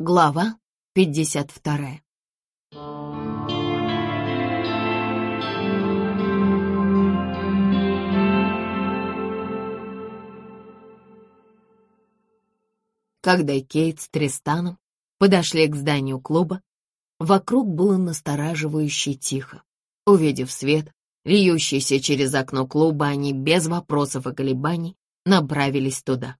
Глава 52 Когда Кейт с Тристаном подошли к зданию клуба, вокруг было настораживающе тихо. Увидев свет, льющийся через окно клуба, они без вопросов и колебаний направились туда.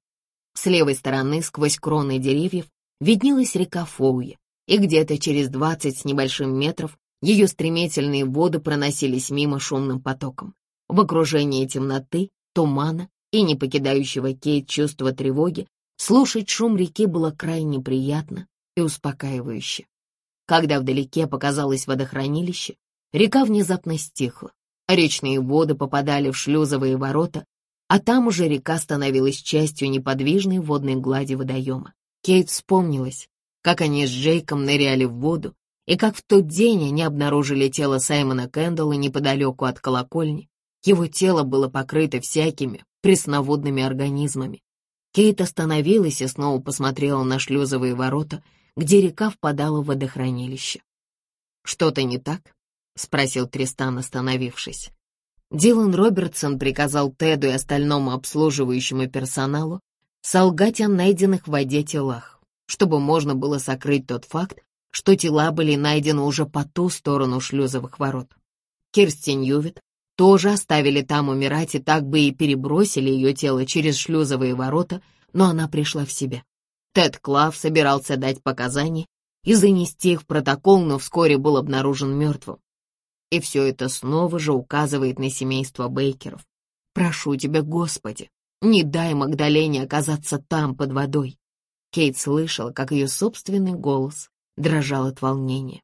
С левой стороны, сквозь кроны деревьев, виднелась река Фоуя, и где-то через двадцать с небольшим метров ее стремительные воды проносились мимо шумным потоком. В окружении темноты, тумана и не покидающего Кейт чувства тревоги, слушать шум реки было крайне приятно и успокаивающе. Когда вдалеке показалось водохранилище, река внезапно стихла. Речные воды попадали в шлюзовые ворота, а там уже река становилась частью неподвижной водной глади водоема. Кейт вспомнилась, как они с Джейком ныряли в воду, и как в тот день они обнаружили тело Саймона Кэндалла неподалеку от колокольни. Его тело было покрыто всякими пресноводными организмами. Кейт остановилась и снова посмотрела на шлюзовые ворота, где река впадала в водохранилище. «Что-то не так?» — спросил Тристан, остановившись. Дилан Робертсон приказал Теду и остальному обслуживающему персоналу солгать о найденных в воде телах, чтобы можно было сокрыть тот факт, что тела были найдены уже по ту сторону шлюзовых ворот. Кирстин Ювит тоже оставили там умирать и так бы и перебросили ее тело через шлюзовые ворота, но она пришла в себя. Тед Клав собирался дать показания и занести их в протокол, но вскоре был обнаружен мертвым. И все это снова же указывает на семейство Бейкеров. Прошу тебя, Господи, не дай Магдалене оказаться там, под водой. Кейт слышала, как ее собственный голос дрожал от волнения.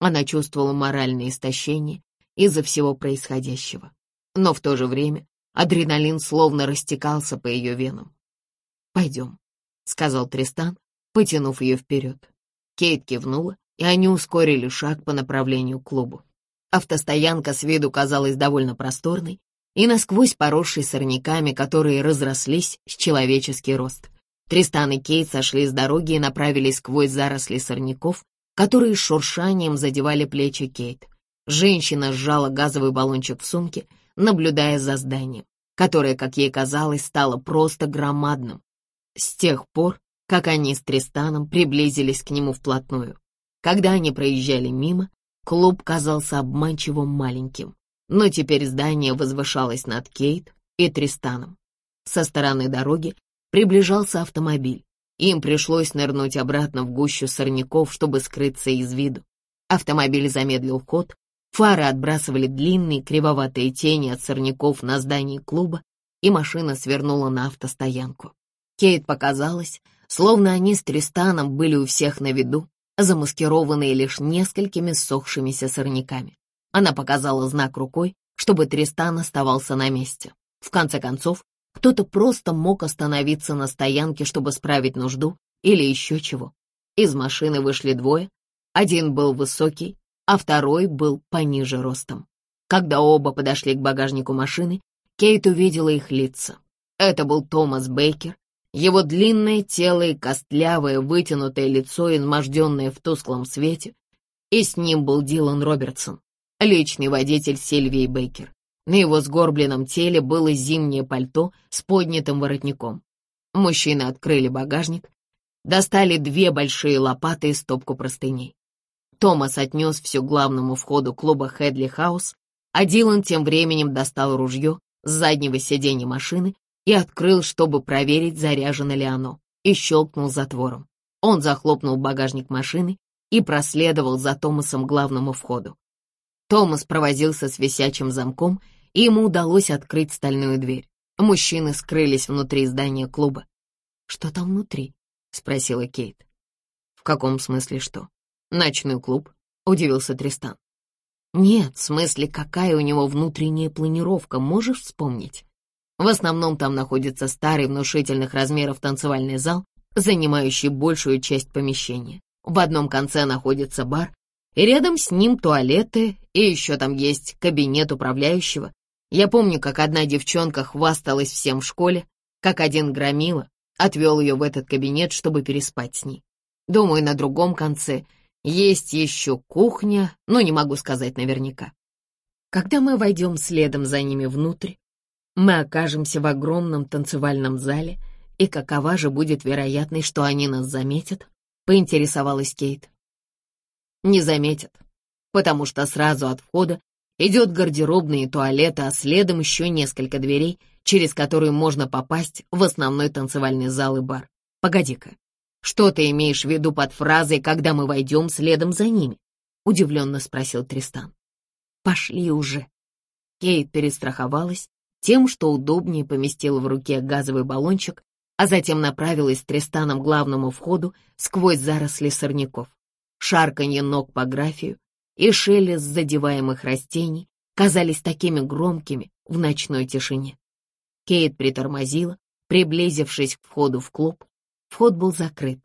Она чувствовала моральное истощение из-за всего происходящего. Но в то же время адреналин словно растекался по ее венам. «Пойдем», — сказал Тристан, потянув ее вперед. Кейт кивнула, и они ускорили шаг по направлению к клубу. Автостоянка с виду казалась довольно просторной, и насквозь поросший сорняками, которые разрослись с человеческий рост. Тристан и Кейт сошли с дороги и направились сквозь заросли сорняков, которые шуршанием задевали плечи Кейт. Женщина сжала газовый баллончик в сумке, наблюдая за зданием, которое, как ей казалось, стало просто громадным. С тех пор, как они с Тристаном приблизились к нему вплотную. Когда они проезжали мимо, клуб казался обманчиво маленьким но теперь здание возвышалось над Кейт и Тристаном. Со стороны дороги приближался автомобиль. Им пришлось нырнуть обратно в гущу сорняков, чтобы скрыться из виду. Автомобиль замедлил ход, фары отбрасывали длинные кривоватые тени от сорняков на здании клуба, и машина свернула на автостоянку. Кейт показалось, словно они с Тристаном были у всех на виду, замаскированные лишь несколькими ссохшимися сорняками. Она показала знак рукой, чтобы Тристан оставался на месте. В конце концов, кто-то просто мог остановиться на стоянке, чтобы справить нужду или еще чего. Из машины вышли двое. Один был высокий, а второй был пониже ростом. Когда оба подошли к багажнику машины, Кейт увидела их лица. Это был Томас Бейкер, его длинное тело и костлявое, вытянутое лицо, изможденное в тусклом свете, и с ним был Дилан Робертсон, личный водитель Сильвии Бейкер. На его сгорбленном теле было зимнее пальто с поднятым воротником. Мужчины открыли багажник, достали две большие лопаты и стопку простыней. Томас отнес все главному входу клуба Хедли Хаус, а Дилан тем временем достал ружье с заднего сиденья машины и открыл, чтобы проверить, заряжено ли оно, и щелкнул затвором. Он захлопнул багажник машины и проследовал за Томасом к главному входу. Томас провозился с висячим замком, и ему удалось открыть стальную дверь. Мужчины скрылись внутри здания клуба. «Что там внутри?» — спросила Кейт. «В каком смысле что? Ночной клуб?» — удивился Тристан. «Нет, в смысле, какая у него внутренняя планировка, можешь вспомнить? В основном там находится старый внушительных размеров танцевальный зал, занимающий большую часть помещения. В одном конце находится бар, рядом с ним туалеты, и еще там есть кабинет управляющего. Я помню, как одна девчонка хвасталась всем в школе, как один громила отвел ее в этот кабинет, чтобы переспать с ней. Думаю, на другом конце есть еще кухня, но не могу сказать наверняка. Когда мы войдем следом за ними внутрь, мы окажемся в огромном танцевальном зале, и какова же будет вероятность, что они нас заметят? Поинтересовалась Кейт. Не заметят, потому что сразу от входа идет гардеробные и туалеты, а следом еще несколько дверей, через которые можно попасть в основной танцевальный зал и бар. Погоди-ка, что ты имеешь в виду под фразой «когда мы войдем следом за ними»? Удивленно спросил Тристан. Пошли уже. Кейт перестраховалась тем, что удобнее поместила в руке газовый баллончик, а затем направилась с Тристаном к главному входу сквозь заросли сорняков. Шарканье ног по графию и шелест задеваемых растений казались такими громкими в ночной тишине. Кейт притормозила, приблизившись к входу в клуб. Вход был закрыт,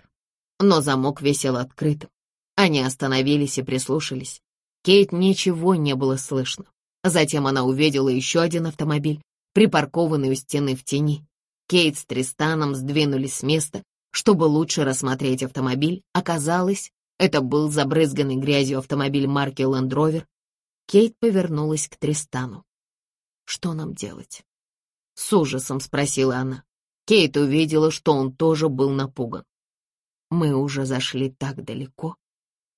но замок висел открытым. Они остановились и прислушались. Кейт ничего не было слышно. Затем она увидела еще один автомобиль, припаркованный у стены в тени. Кейт с Тристаном сдвинулись с места, чтобы лучше рассмотреть автомобиль. Оказалось, это был забрызганный грязью автомобиль марки Land Rover. Кейт повернулась к Тристану. «Что нам делать?» С ужасом спросила она. Кейт увидела, что он тоже был напуган. «Мы уже зашли так далеко.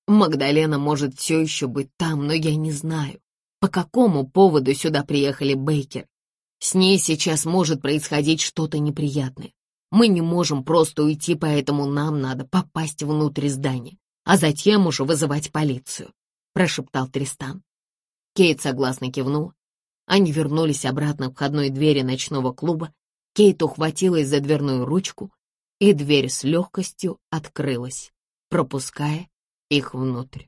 Магдалена может все еще быть там, но я не знаю, по какому поводу сюда приехали Бейкер. С ней сейчас может происходить что-то неприятное. Мы не можем просто уйти, поэтому нам надо попасть внутрь здания а затем уже вызывать полицию», — прошептал Тристан. Кейт согласно кивнул. Они вернулись обратно к входной двери ночного клуба. Кейт ухватилась за дверную ручку, и дверь с легкостью открылась, пропуская их внутрь.